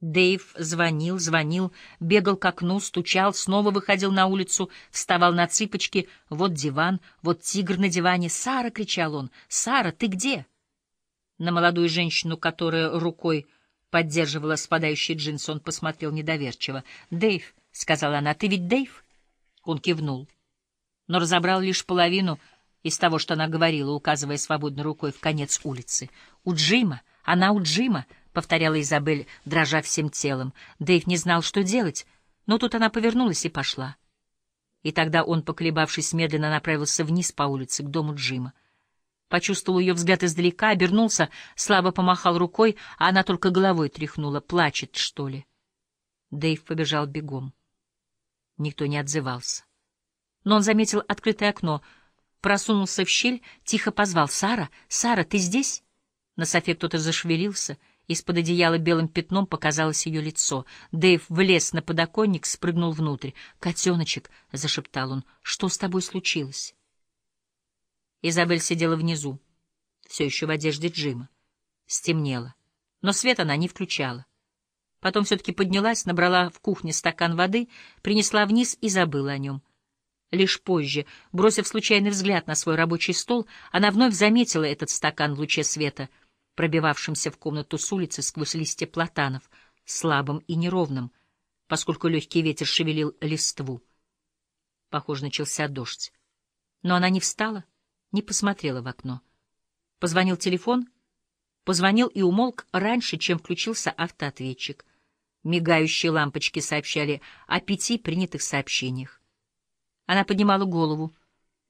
Дэйв звонил, звонил, бегал к окну, стучал, снова выходил на улицу, вставал на цыпочки. Вот диван, вот тигр на диване. «Сара!» — кричал он. «Сара, ты где?» На молодую женщину, которая рукой поддерживала спадающий джинс, он посмотрел недоверчиво. «Дэйв», — сказала она, — «ты ведь Дэйв?» Он кивнул, но разобрал лишь половину из того, что она говорила, указывая свободной рукой в конец улицы. «У Джима! Она у Джима!» — повторяла Изабель, дрожа всем телом. Дэйв не знал, что делать, но тут она повернулась и пошла. И тогда он, поколебавшись, медленно направился вниз по улице к дому Джима. Почувствовал ее взгляд издалека, обернулся, слабо помахал рукой, а она только головой тряхнула. Плачет, что ли? Дэйв побежал бегом. Никто не отзывался. Но он заметил открытое окно, просунулся в щель, тихо позвал. «Сара! Сара, ты здесь?» На софе кто-то зашевелился — из-под одеяла белым пятном показалось ее лицо. Дэйв влез на подоконник, спрыгнул внутрь. «Котеночек!» — зашептал он. «Что с тобой случилось?» Изабель сидела внизу, все еще в одежде Джима. Стемнело, но свет она не включала. Потом все-таки поднялась, набрала в кухне стакан воды, принесла вниз и забыла о нем. Лишь позже, бросив случайный взгляд на свой рабочий стол, она вновь заметила этот стакан в луче света — пробивавшимся в комнату с улицы сквозь листья платанов, слабым и неровным, поскольку легкий ветер шевелил листву. Похоже, начался дождь. Но она не встала, не посмотрела в окно. Позвонил телефон, позвонил и умолк раньше, чем включился автоответчик. Мигающие лампочки сообщали о пяти принятых сообщениях. Она поднимала голову,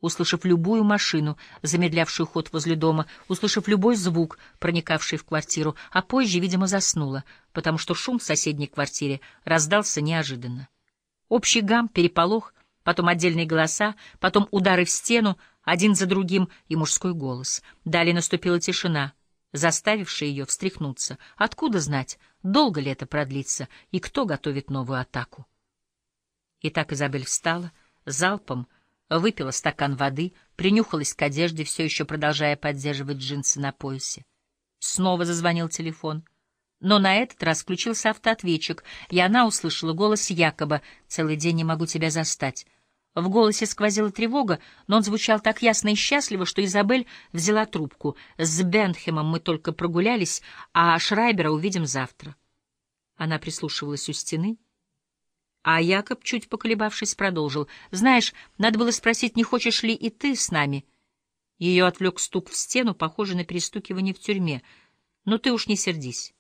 услышав любую машину, замедлявшую ход возле дома, услышав любой звук, проникавший в квартиру, а позже, видимо, заснула, потому что шум в соседней квартире раздался неожиданно. Общий гам, переполох, потом отдельные голоса, потом удары в стену, один за другим, и мужской голос. Далее наступила тишина, заставившая ее встряхнуться. Откуда знать, долго ли это продлится, и кто готовит новую атаку? Итак, Изабель встала, залпом — выпила стакан воды, принюхалась к одежде, все еще продолжая поддерживать джинсы на поясе. Снова зазвонил телефон. Но на этот раз включился автоответчик, и она услышала голос Якоба «Целый день не могу тебя застать». В голосе сквозила тревога, но он звучал так ясно и счастливо, что Изабель взяла трубку. «С Бенхемом мы только прогулялись, а Шрайбера увидим завтра». Она прислушивалась у стены — а Якоб, чуть поколебавшись, продолжил. «Знаешь, надо было спросить, не хочешь ли и ты с нами?» Ее отвлек стук в стену, похожий на перестукивание в тюрьме. «Ну ты уж не сердись».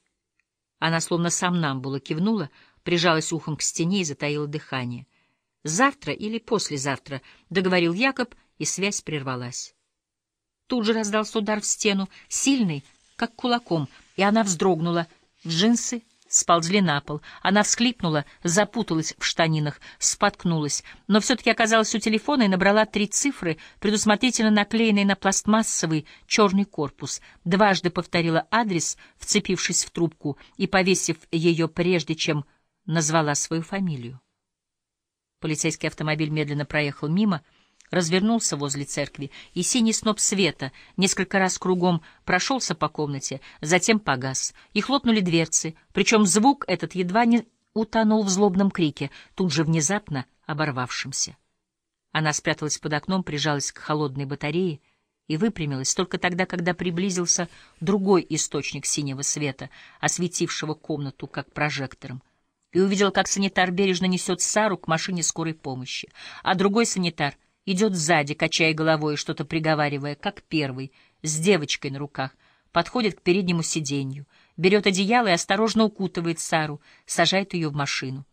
Она словно сам нам было кивнула, прижалась ухом к стене и затаила дыхание. «Завтра или послезавтра», — договорил Якоб, и связь прервалась. Тут же раздался удар в стену, сильный, как кулаком, и она вздрогнула. Джинсы сползли на пол. Она всхлипнула, запуталась в штанинах, споткнулась, но все-таки оказалась у телефона и набрала три цифры, предусмотрительно наклеенные на пластмассовый черный корпус. Дважды повторила адрес, вцепившись в трубку и повесив ее прежде, чем назвала свою фамилию. Полицейский автомобиль медленно проехал мимо — развернулся возле церкви, и синий сноп света несколько раз кругом прошелся по комнате, затем погас, и хлопнули дверцы, причем звук этот едва не утонул в злобном крике, тут же внезапно оборвавшемся. Она спряталась под окном, прижалась к холодной батарее и выпрямилась только тогда, когда приблизился другой источник синего света, осветившего комнату как прожектором, и увидела, как санитар бережно несет Сару к машине скорой помощи, а другой санитар — идет сзади, качая головой и что-то приговаривая, как первый, с девочкой на руках, подходит к переднему сиденью, берет одеяло и осторожно укутывает Сару, сажает ее в машину.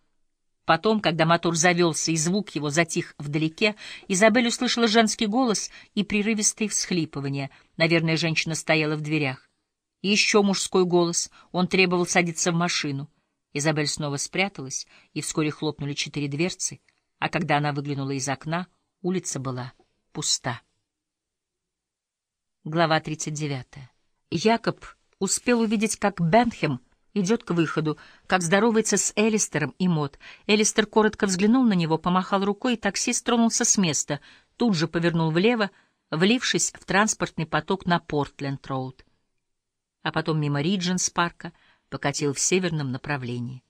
Потом, когда мотор завелся и звук его затих вдалеке, Изабель услышала женский голос и прерывистые всхлипывания. Наверное, женщина стояла в дверях. И еще мужской голос. Он требовал садиться в машину. Изабель снова спряталась, и вскоре хлопнули четыре дверцы, а когда она выглянула из окна — Улица была пуста. Глава 39. Якоб успел увидеть, как Бенхем идет к выходу, как здоровается с Элистером и Мот. Элистер коротко взглянул на него, помахал рукой, и таксист тронулся с места, тут же повернул влево, влившись в транспортный поток на Портленд-роуд. А потом мимо Ридженс-парка, покатил в северном направлении.